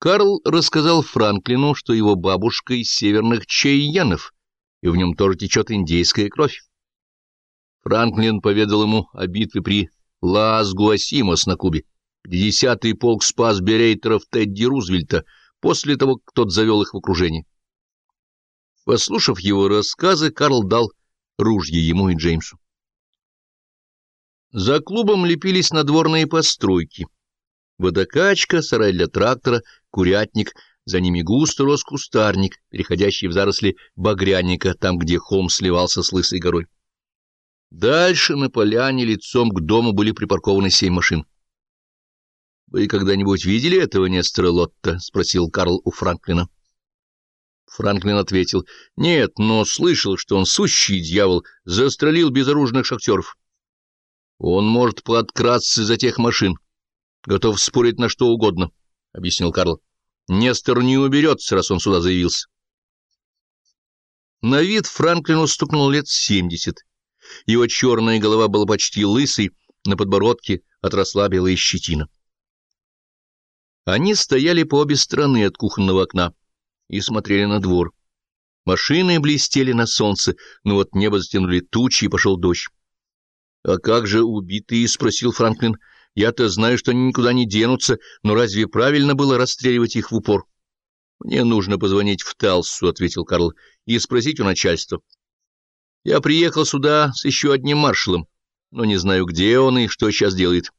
Карл рассказал Франклину, что его бабушка из северных Шайенов, и в нем тоже течет индейская кровь. Франклин поведал ему о битве при Лас-Гуасимос на Кубе, где десятый полк спас берейтеров Тедди Рузвельта после того, как тот завел их в окружение. Послушав его рассказы, Карл дал ружье ему и Джеймсу. За клубом лепились надворные постройки. Водокачка, сарай для трактора, курятник, за ними густо рос кустарник, переходящий в заросли багряника, там, где холм сливался с лысой горой. Дальше на поляне лицом к дому были припаркованы семь машин. — Вы когда-нибудь видели этого Нестора Лотта? — спросил Карл у Франклина. Франклин ответил, — Нет, но слышал, что он сущий дьявол, застрелил безоружных шахтеров. Он может подкрасться за тех машин. Готов спорить на что угодно, — объяснил Карл. Нестор не уберется, раз он сюда заявился. На вид Франклину стукнул лет семьдесят. Его черная голова была почти лысой, на подбородке отросла белая щетина. Они стояли по обе стороны от кухонного окна и смотрели на двор. Машины блестели на солнце, но вот небо затянули тучи, и пошел дождь. — А как же убитые? — спросил Франклин. — Я-то знаю, что они никуда не денутся, но разве правильно было расстреливать их в упор? — Мне нужно позвонить в Талсу, — ответил Карл, — и спросить у начальства. Я приехал сюда с еще одним маршалом, но не знаю, где он и что сейчас делает.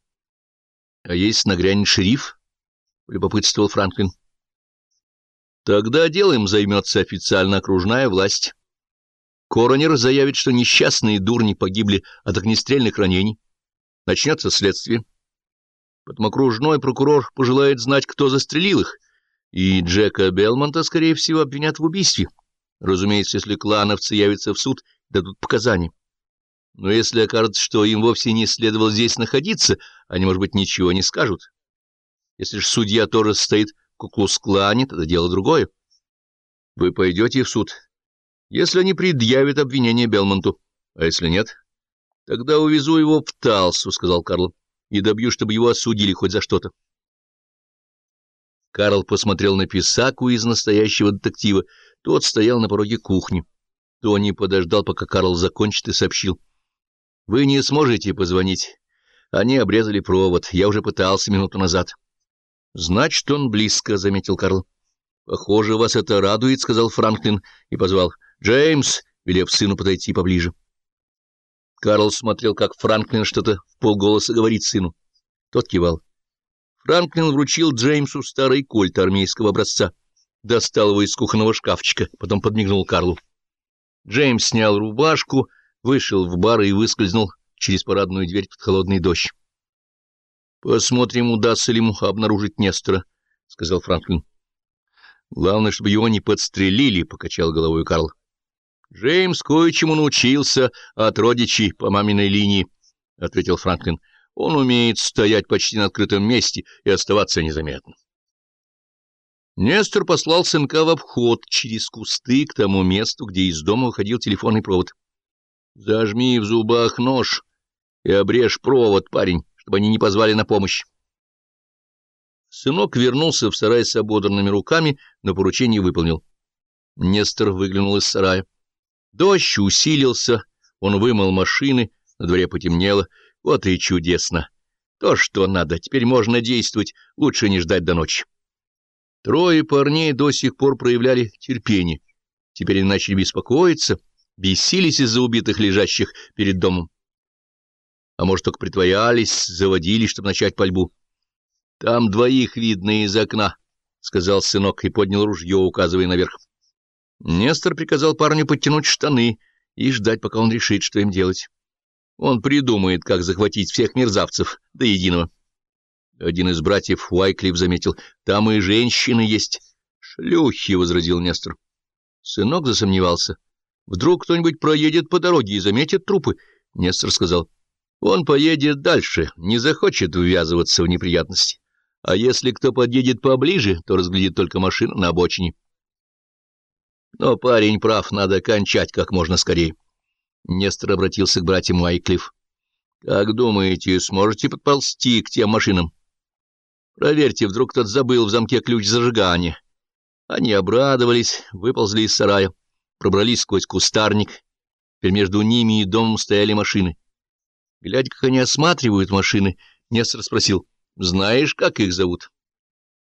— А есть нагрянет шериф? — любопытствовал Франклин. — Тогда делом займется официально окружная власть. Коронер заявит, что несчастные дурни погибли от огнестрельных ранений. Начнется следствие. Потом окружной прокурор пожелает знать, кто застрелил их, и Джека Белмонта, скорее всего, обвинят в убийстве. Разумеется, если клановцы явятся в суд, дадут показания. Но если окажется, что им вовсе не следовало здесь находиться, они, может быть, ничего не скажут. Если же судья тоже стоит куклус-клане, тогда дело другое. Вы пойдете в суд, если они предъявят обвинение Белмонту. А если нет, тогда увезу его в Талсу, — сказал Карл, — и добью, чтобы его осудили хоть за что-то. Карл посмотрел на писаку из настоящего детектива. Тот стоял на пороге кухни. Тони подождал, пока Карл закончит, и сообщил. — Вы не сможете позвонить. Они обрезали провод. Я уже пытался минуту назад. — Значит, он близко, — заметил Карл. — Похоже, вас это радует, — сказал Франклин и позвал. «Джеймс!» — велев сыну подойти поближе. Карл смотрел, как Франклин что-то в полголоса говорит сыну. Тот кивал. Франклин вручил Джеймсу старый кольт армейского образца. Достал его из кухонного шкафчика, потом подмигнул Карлу. Джеймс снял рубашку, вышел в бар и выскользнул через парадную дверь под холодный дождь. — Посмотрим, удастся ли ему обнаружить Нестора, — сказал Франклин. — Главное, чтобы его не подстрелили, — покачал головой Карл. Джеймс кое-чему научился от родичей по маминой линии, — ответил Франклин. Он умеет стоять почти на открытом месте и оставаться незаметным. Нестор послал сынка в обход через кусты к тому месту, где из дома выходил телефонный провод. — Зажми в зубах нож и обрежь провод, парень, чтобы они не позвали на помощь. Сынок вернулся в сарай с ободранными руками, но поручение выполнил. Нестор выглянул из сарая. Дождь усилился, он вымыл машины, на дворе потемнело. Вот и чудесно. То, что надо, теперь можно действовать, лучше не ждать до ночи. Трое парней до сих пор проявляли терпение. Теперь они начали беспокоиться, бесились из-за убитых, лежащих перед домом. А может, только притворялись, заводили, чтобы начать пальбу. — Там двоих видно из окна, — сказал сынок и поднял ружье, указывая наверх. Нестор приказал парню подтянуть штаны и ждать, пока он решит, что им делать. Он придумает, как захватить всех мерзавцев до единого. Один из братьев Уайклифф заметил, там и женщины есть. Шлюхи, — возразил Нестор. Сынок засомневался. Вдруг кто-нибудь проедет по дороге и заметит трупы. Нестор сказал, он поедет дальше, не захочет ввязываться в неприятности. А если кто подъедет поближе, то разглядит только машину на обочине. Но парень прав, надо кончать как можно скорее. Нестор обратился к братьям Уайклифф. — Как думаете, сможете подползти к тем машинам? — Проверьте, вдруг кто-то забыл в замке ключ зажигания. Они обрадовались, выползли из сарая, пробрались сквозь кустарник. Теперь между ними и домом стояли машины. Глядя, как они осматривают машины, Нестор спросил, «Знаешь, как их зовут?»